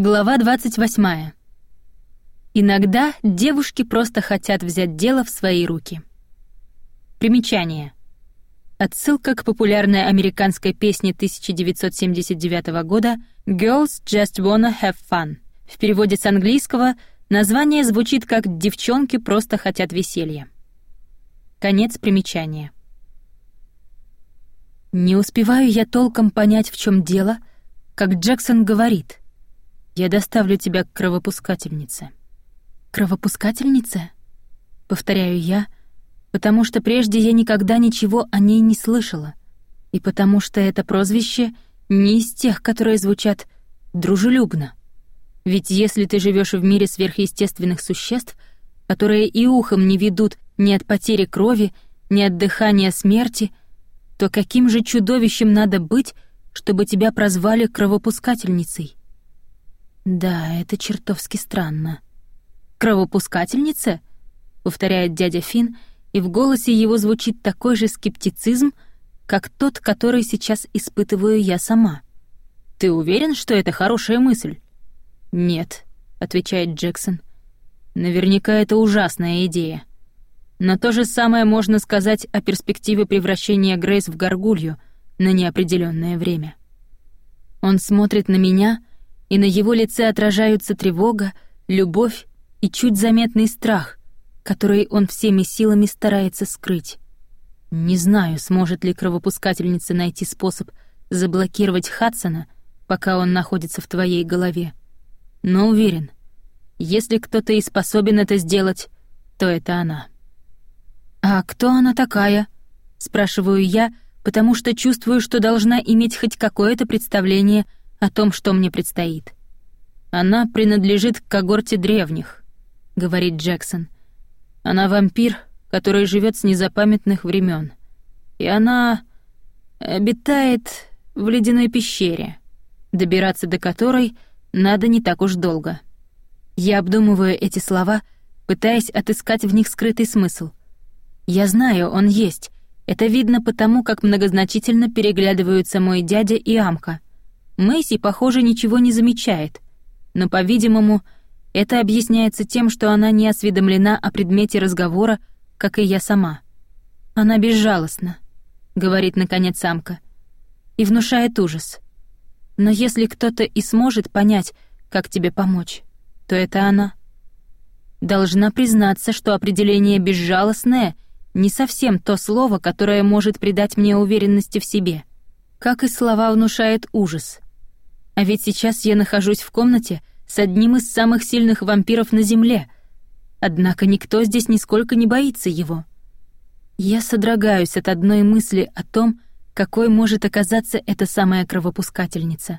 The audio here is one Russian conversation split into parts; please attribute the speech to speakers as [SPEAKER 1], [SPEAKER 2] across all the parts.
[SPEAKER 1] Глава 28. Иногда девушки просто хотят взять дело в свои руки. Примечание. Отсылка к популярной американской песне 1979 года «Girls Just Wanna Have Fun». В переводе с английского название звучит как «Девчонки просто хотят веселья». Конец примечания. Не успеваю я толком понять, в чем дело, как Джексон говорит — я доставлю тебя к кровопускательнице». «Кровопускательнице?» Повторяю я, потому что прежде я никогда ничего о ней не слышала, и потому что это прозвище не из тех, которые звучат дружелюбно. Ведь если ты живешь в мире сверхъестественных существ, которые и ухом не ведут ни от потери крови, ни от дыхания смерти, то каким же чудовищем надо быть, чтобы тебя прозвали кровопускательницей? Да, это чертовски странно. «Кровопускательница?» — повторяет дядя Фин, и в голосе его звучит такой же скептицизм, как тот, который сейчас испытываю я сама. «Ты уверен, что это хорошая мысль?» «Нет», — отвечает Джексон. «Наверняка это ужасная идея. Но то же самое можно сказать о перспективе превращения Грейс в горгулью на неопределенное время». Он смотрит на меня, и на его лице отражаются тревога, любовь и чуть заметный страх, который он всеми силами старается скрыть. Не знаю, сможет ли кровопускательница найти способ заблокировать Хадсона, пока он находится в твоей голове. Но уверен, если кто-то и способен это сделать, то это она. «А кто она такая?» — спрашиваю я, потому что чувствую, что должна иметь хоть какое-то представление о том, что мне предстоит. «Она принадлежит к когорте древних», — говорит Джексон. «Она вампир, который живет с незапамятных времен, И она обитает в ледяной пещере, добираться до которой надо не так уж долго». Я обдумываю эти слова, пытаясь отыскать в них скрытый смысл. Я знаю, он есть. Это видно потому, как многозначительно переглядываются мой дядя и Амка — Мэйси, похоже, ничего не замечает, но, по-видимому, это объясняется тем, что она не осведомлена о предмете разговора, как и я сама. «Она безжалостна», — говорит наконец самка, и внушает ужас. Но если кто-то и сможет понять, как тебе помочь, то это она. Должна признаться, что определение «безжалостное» не совсем то слово, которое может придать мне уверенности в себе. Как и слова внушает ужас. А ведь сейчас я нахожусь в комнате с одним из самых сильных вампиров на Земле. Однако никто здесь нисколько не боится его. Я содрогаюсь от одной мысли о том, какой может оказаться эта самая кровопускательница.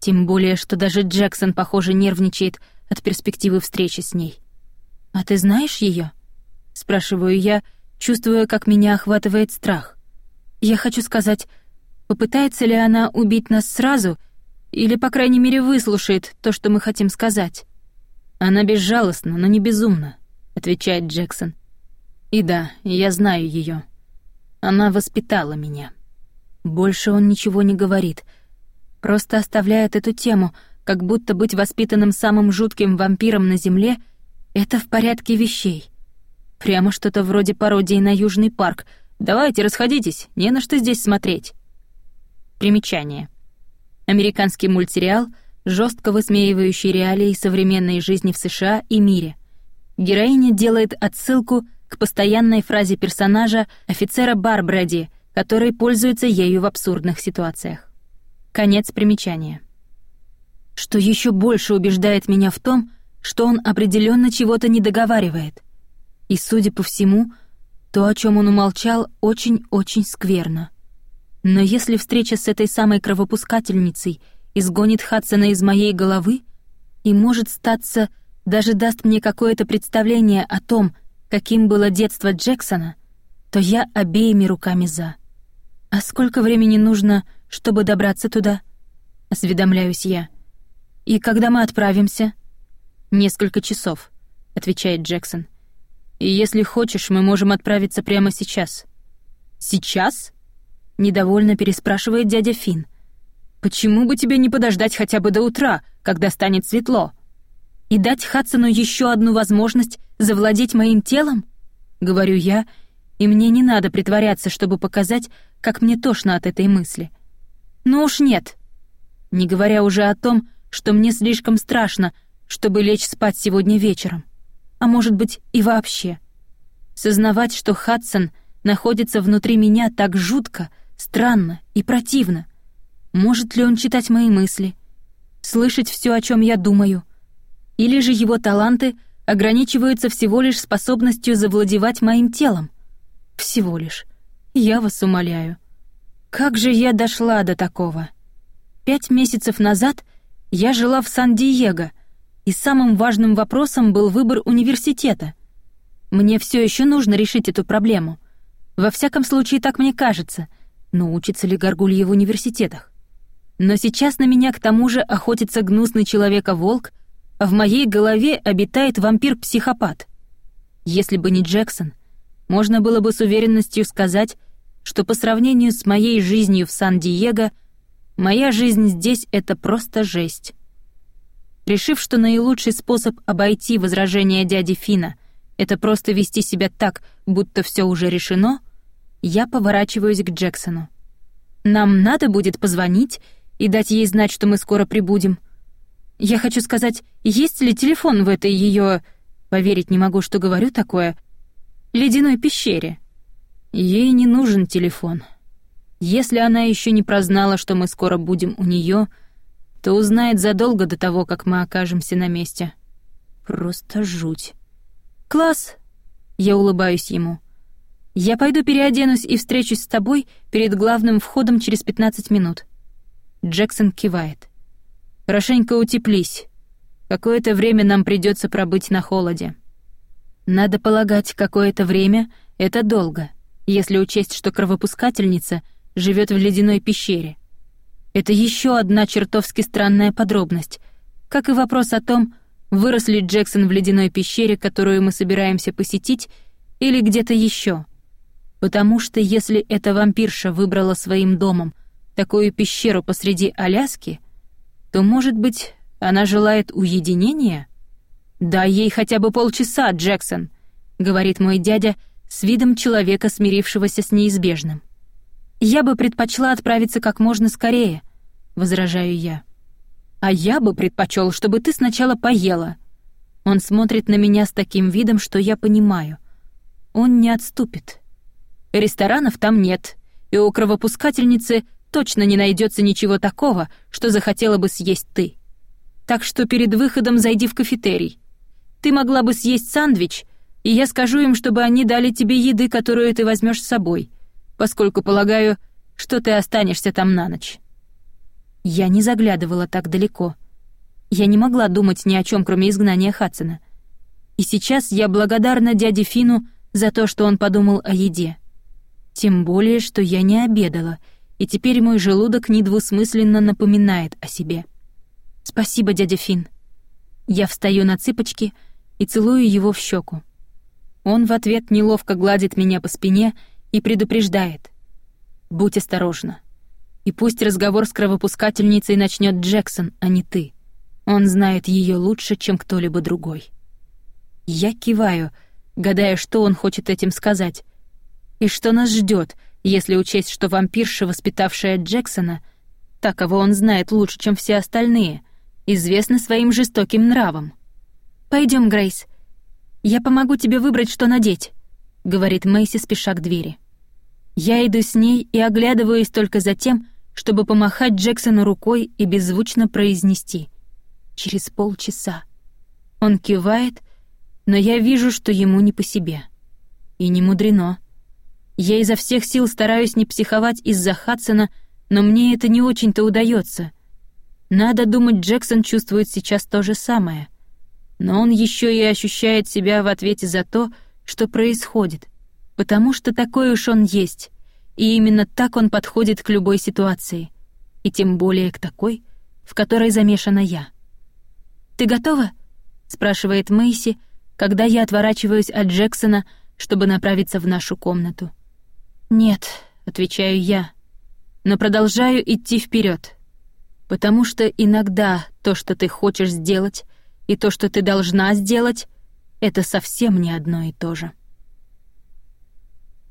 [SPEAKER 1] Тем более, что даже Джексон, похоже, нервничает от перспективы встречи с ней. «А ты знаешь ее? спрашиваю я, чувствуя, как меня охватывает страх. Я хочу сказать, попытается ли она убить нас сразу — или, по крайней мере, выслушает то, что мы хотим сказать. Она безжалостна, но не безумна, отвечает Джексон. И да, я знаю ее. Она воспитала меня. Больше он ничего не говорит, просто оставляет эту тему, как будто быть воспитанным самым жутким вампиром на земле — это в порядке вещей. Прямо что-то вроде пародии на Южный парк. Давайте, расходитесь, не на что здесь смотреть. Примечание. Американский мультсериал, жестко высмеивающий реалии современной жизни в США и мире. Героиня делает отсылку к постоянной фразе персонажа офицера Барбради, который пользуется ею в абсурдных ситуациях. Конец примечания. Что еще больше убеждает меня в том, что он определенно чего-то не договаривает. И, судя по всему, то, о чем он умолчал, очень-очень скверно. Но если встреча с этой самой кровопускательницей изгонит Хадсона из моей головы и, может статься, даже даст мне какое-то представление о том, каким было детство Джексона, то я обеими руками за. «А сколько времени нужно, чтобы добраться туда?» — осведомляюсь я. «И когда мы отправимся?» «Несколько часов», — отвечает Джексон. «И если хочешь, мы можем отправиться прямо сейчас». «Сейчас?» Недовольно переспрашивает дядя Фин. Почему бы тебе не подождать хотя бы до утра, когда станет светло? И дать Хадсону еще одну возможность завладеть моим телом? Говорю я, и мне не надо притворяться, чтобы показать, как мне тошно от этой мысли. Ну уж нет. Не говоря уже о том, что мне слишком страшно, чтобы лечь спать сегодня вечером. А может быть, и вообще. Сознавать, что Хадсон находится внутри меня так жутко, странно и противно. Может ли он читать мои мысли? Слышать все, о чем я думаю? Или же его таланты ограничиваются всего лишь способностью завладевать моим телом? Всего лишь. Я вас умоляю. Как же я дошла до такого? Пять месяцев назад я жила в Сан-Диего, и самым важным вопросом был выбор университета. Мне все еще нужно решить эту проблему. Во всяком случае, так мне кажется. Но учатся ли горгульи в университетах? Но сейчас на меня к тому же охотится гнусный человека-волк, а в моей голове обитает вампир-психопат. Если бы не Джексон, можно было бы с уверенностью сказать, что по сравнению с моей жизнью в Сан-Диего, моя жизнь здесь — это просто жесть. Решив, что наилучший способ обойти возражения дяди Фина — это просто вести себя так, будто все уже решено, я поворачиваюсь к Джексону. «Нам надо будет позвонить и дать ей знать, что мы скоро прибудем. Я хочу сказать, есть ли телефон в этой ее... Поверить не могу, что говорю такое. Ледяной пещере. Ей не нужен телефон. Если она еще не прознала, что мы скоро будем у нее, то узнает задолго до того, как мы окажемся на месте. Просто жуть. «Класс!» — я улыбаюсь ему. «Я пойду переоденусь и встречусь с тобой перед главным входом через 15 минут». Джексон кивает. «Хорошенько утеплись. Какое-то время нам придется пробыть на холоде». Надо полагать, какое-то время — это долго, если учесть, что кровопускательница живет в ледяной пещере. Это еще одна чертовски странная подробность, как и вопрос о том, вырос ли Джексон в ледяной пещере, которую мы собираемся посетить, или где-то еще. Потому что если эта вампирша выбрала своим домом такую пещеру посреди Аляски, то, может быть, она желает уединения? «Дай ей хотя бы полчаса, Джексон», — говорит мой дядя с видом человека, смирившегося с неизбежным. «Я бы предпочла отправиться как можно скорее», — возражаю я. «А я бы предпочел, чтобы ты сначала поела». Он смотрит на меня с таким видом, что я понимаю. Он не отступит. Ресторанов там нет, и у кровопускательницы точно не найдется ничего такого, что захотела бы съесть ты. Так что перед выходом зайди в кафетерий. Ты могла бы съесть сандвич, и я скажу им, чтобы они дали тебе еды, которую ты возьмешь с собой, поскольку полагаю, что ты останешься там на ночь. Я не заглядывала так далеко. Я не могла думать ни о чем, кроме изгнания Хадсона. И сейчас я благодарна дяде Фину за то, что он подумал о еде. Тем более, что я не обедала — и теперь мой желудок недвусмысленно напоминает о себе. «Спасибо, дядя Фин. Я встаю на цыпочки и целую его в щеку. Он в ответ неловко гладит меня по спине и предупреждает. «Будь осторожна. И пусть разговор с кровопускательницей начнет Джексон, а не ты. Он знает ее лучше, чем кто-либо другой». Я киваю, гадая, что он хочет этим сказать. И что нас ждет, если учесть, что вампирша, воспитавшая Джексона, та, кого он знает лучше, чем все остальные, известна своим жестоким нравом. Пойдем, Грейс. Я помогу тебе выбрать, что надеть», — говорит Мэйси, спеша к двери. Я иду с ней и оглядываюсь только за тем, чтобы помахать Джексону рукой и беззвучно произнести «Через полчаса». Он кивает, но я вижу, что ему не по себе. И не мудрено. Я изо всех сил стараюсь не психовать из-за Хадсона, но мне это не очень-то удается. Надо думать, Джексон чувствует сейчас то же самое. Но он еще и ощущает себя в ответе за то, что происходит, потому что такой уж он есть, и именно так он подходит к любой ситуации, и тем более к такой, в которой замешана я. «Ты готова?» — спрашивает Мэйси, когда я отворачиваюсь от Джексона, чтобы направиться в нашу комнату. «Нет», — отвечаю я, но продолжаю идти вперед. Потому что иногда то, что ты хочешь сделать, и то, что ты должна сделать, это совсем не одно и то же.